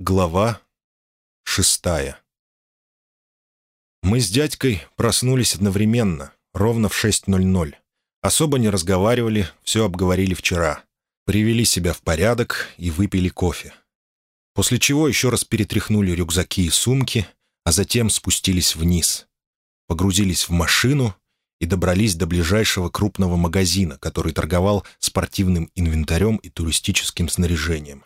Глава шестая Мы с дядькой проснулись одновременно, ровно в 6.00. Особо не разговаривали, все обговорили вчера. Привели себя в порядок и выпили кофе. После чего еще раз перетряхнули рюкзаки и сумки, а затем спустились вниз. Погрузились в машину и добрались до ближайшего крупного магазина, который торговал спортивным инвентарем и туристическим снаряжением.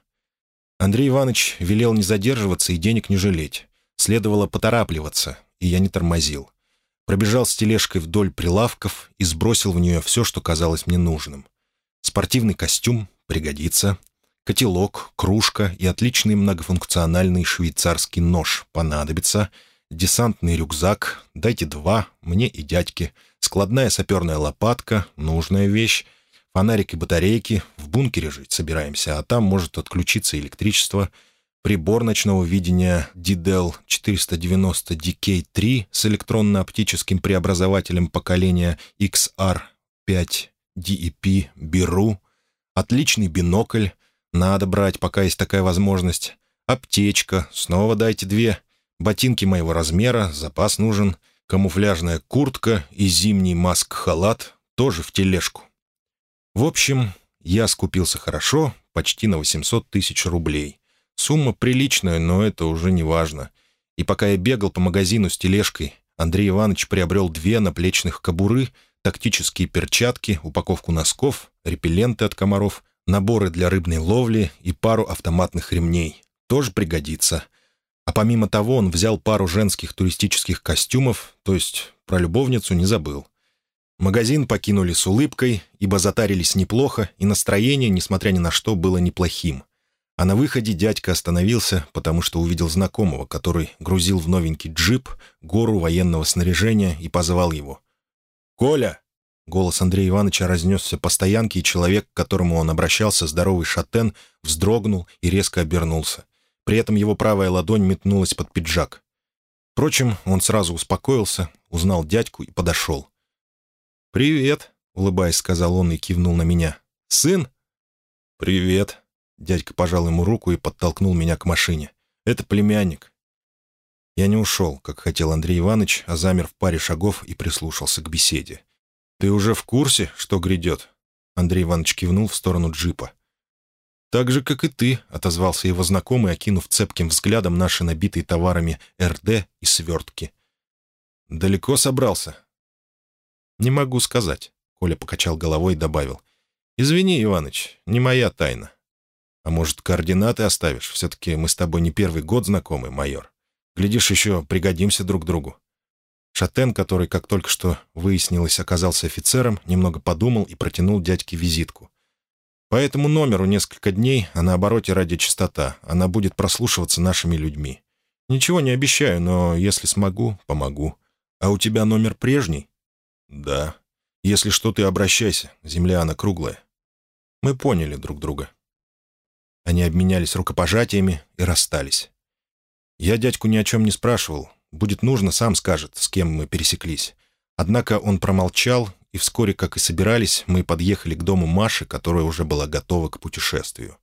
Андрей Иванович велел не задерживаться и денег не жалеть. Следовало поторапливаться, и я не тормозил. Пробежал с тележкой вдоль прилавков и сбросил в нее все, что казалось мне нужным. Спортивный костюм пригодится, котелок, кружка и отличный многофункциональный швейцарский нож понадобится, десантный рюкзак, дайте два, мне и дядьке, складная саперная лопатка, нужная вещь, Фонарик и батарейки. В бункере жить собираемся, а там может отключиться электричество. Прибор ночного видения DDL 490 DK3 с электронно-оптическим преобразователем поколения XR5 DEP беру. Отличный бинокль. Надо брать, пока есть такая возможность. Аптечка. Снова дайте две. Ботинки моего размера. Запас нужен. Камуфляжная куртка и зимний маск-халат. Тоже в тележку. В общем, я скупился хорошо, почти на 800 тысяч рублей. Сумма приличная, но это уже не важно. И пока я бегал по магазину с тележкой, Андрей Иванович приобрел две наплечных кобуры, тактические перчатки, упаковку носков, репелленты от комаров, наборы для рыбной ловли и пару автоматных ремней. Тоже пригодится. А помимо того он взял пару женских туристических костюмов, то есть про любовницу не забыл. Магазин покинули с улыбкой, ибо затарились неплохо, и настроение, несмотря ни на что, было неплохим. А на выходе дядька остановился, потому что увидел знакомого, который грузил в новенький джип гору военного снаряжения и позвал его. «Коля!» Голос Андрея Ивановича разнесся по стоянке, и человек, к которому он обращался, здоровый шатен, вздрогнул и резко обернулся. При этом его правая ладонь метнулась под пиджак. Впрочем, он сразу успокоился, узнал дядьку и подошел. «Привет», — улыбаясь, сказал он и кивнул на меня. «Сын?» «Привет». Дядька пожал ему руку и подтолкнул меня к машине. «Это племянник». Я не ушел, как хотел Андрей Иванович, а замер в паре шагов и прислушался к беседе. «Ты уже в курсе, что грядет?» Андрей Иванович кивнул в сторону джипа. «Так же, как и ты», — отозвался его знакомый, окинув цепким взглядом наши набитые товарами РД и свертки. «Далеко собрался?» «Не могу сказать», — Коля покачал головой и добавил. «Извини, Иваныч, не моя тайна». «А может, координаты оставишь? Все-таки мы с тобой не первый год знакомы, майор. Глядишь, еще пригодимся друг другу». Шатен, который, как только что выяснилось, оказался офицером, немного подумал и протянул дядьке визитку. «По этому номеру несколько дней, а на обороте радиочастота. Она будет прослушиваться нашими людьми. Ничего не обещаю, но если смогу, помогу. А у тебя номер прежний?» «Да. Если что, ты обращайся. Земля, она круглая». Мы поняли друг друга. Они обменялись рукопожатиями и расстались. Я дядьку ни о чем не спрашивал. Будет нужно, сам скажет, с кем мы пересеклись. Однако он промолчал, и вскоре, как и собирались, мы подъехали к дому Маши, которая уже была готова к путешествию.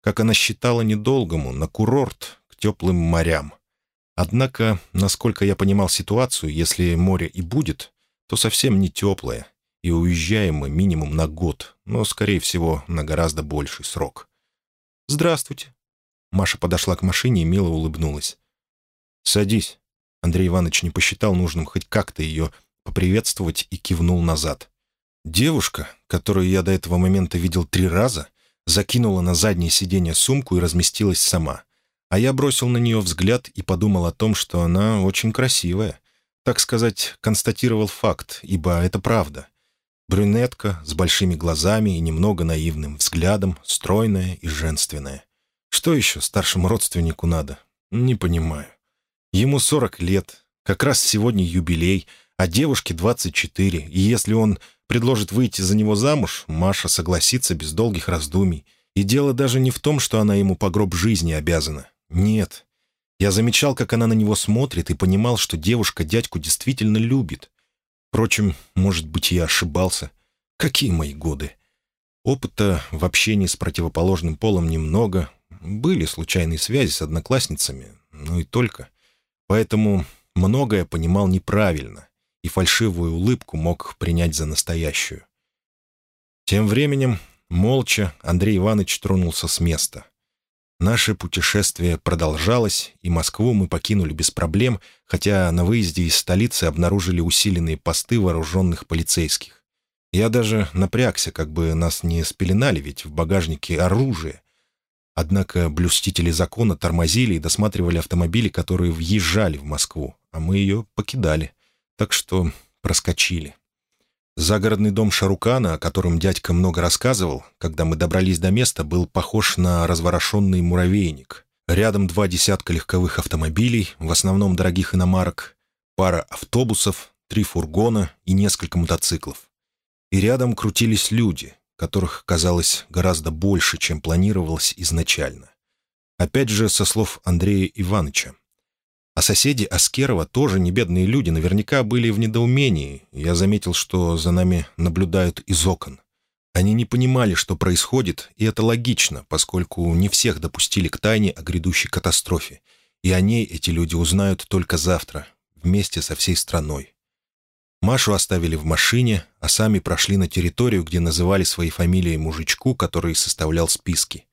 Как она считала недолгому, на курорт, к теплым морям. Однако, насколько я понимал ситуацию, если море и будет, то совсем не теплое, и уезжаем мы минимум на год, но, скорее всего, на гораздо больший срок. «Здравствуйте». Маша подошла к машине и мило улыбнулась. «Садись». Андрей Иванович не посчитал нужным хоть как-то ее поприветствовать и кивнул назад. Девушка, которую я до этого момента видел три раза, закинула на заднее сиденье сумку и разместилась сама. А я бросил на нее взгляд и подумал о том, что она очень красивая так сказать, констатировал факт, ибо это правда. Брюнетка с большими глазами и немного наивным взглядом, стройная и женственная. Что еще старшему родственнику надо? Не понимаю. Ему 40 лет, как раз сегодня юбилей, а девушке 24, и если он предложит выйти за него замуж, Маша согласится без долгих раздумий. И дело даже не в том, что она ему по гроб жизни обязана. Нет, я замечал, как она на него смотрит, и понимал, что девушка дядьку действительно любит. Впрочем, может быть, я ошибался. Какие мои годы? Опыта в общении с противоположным полом немного, были случайные связи с одноклассницами, ну и только. Поэтому многое понимал неправильно, и фальшивую улыбку мог принять за настоящую. Тем временем, молча, Андрей Иванович тронулся с места. Наше путешествие продолжалось, и Москву мы покинули без проблем, хотя на выезде из столицы обнаружили усиленные посты вооруженных полицейских. Я даже напрягся, как бы нас не спеленали, ведь в багажнике оружие. Однако блюстители закона тормозили и досматривали автомобили, которые въезжали в Москву, а мы ее покидали, так что проскочили. Загородный дом Шарукана, о котором дядька много рассказывал, когда мы добрались до места, был похож на разворошенный муравейник. Рядом два десятка легковых автомобилей, в основном дорогих иномарок, пара автобусов, три фургона и несколько мотоциклов. И рядом крутились люди, которых казалось гораздо больше, чем планировалось изначально. Опять же, со слов Андрея Ивановича. А соседи Аскерова, тоже не бедные люди, наверняка были в недоумении. Я заметил, что за нами наблюдают из окон. Они не понимали, что происходит, и это логично, поскольку не всех допустили к тайне о грядущей катастрофе. И о ней эти люди узнают только завтра, вместе со всей страной. Машу оставили в машине, а сами прошли на территорию, где называли своей фамилией мужичку, который составлял списки.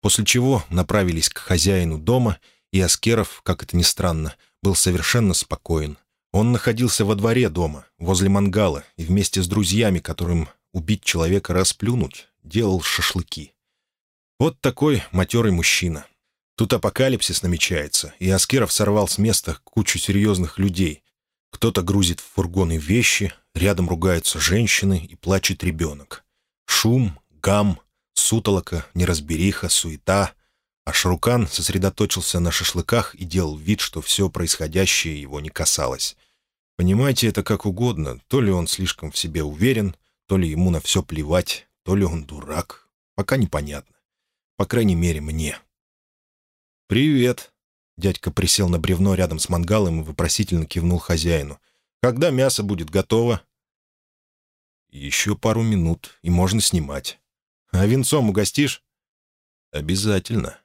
После чего направились к хозяину дома — и Аскеров, как это ни странно, был совершенно спокоен. Он находился во дворе дома, возле мангала, и вместе с друзьями, которым убить человека расплюнуть, делал шашлыки. Вот такой матерый мужчина. Тут апокалипсис намечается, и Аскеров сорвал с места кучу серьезных людей. Кто-то грузит в фургоны вещи, рядом ругаются женщины и плачет ребенок. Шум, гам, сутолока, неразбериха, суета — а Шарукан сосредоточился на шашлыках и делал вид, что все происходящее его не касалось. Понимаете это как угодно, то ли он слишком в себе уверен, то ли ему на все плевать, то ли он дурак. Пока непонятно. По крайней мере, мне. «Привет!» Дядька присел на бревно рядом с мангалом и вопросительно кивнул хозяину. «Когда мясо будет готово?» «Еще пару минут, и можно снимать. А венцом угостишь?» «Обязательно».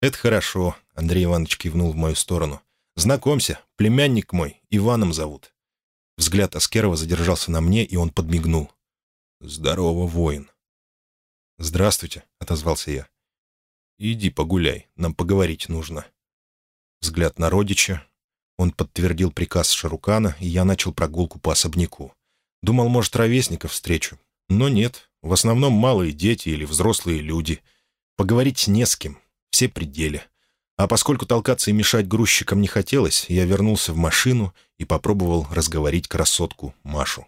«Это хорошо», — Андрей Иванович кивнул в мою сторону. «Знакомься, племянник мой, Иваном зовут». Взгляд Аскерова задержался на мне, и он подмигнул. «Здорово, воин». «Здравствуйте», — отозвался я. «Иди погуляй, нам поговорить нужно». Взгляд на родича. Он подтвердил приказ Шарукана, и я начал прогулку по особняку. Думал, может, ровесников встречу. Но нет, в основном малые дети или взрослые люди. Поговорить не с кем, все пределы. А поскольку толкаться и мешать грузчикам не хотелось, я вернулся в машину и попробовал разговорить красотку Машу.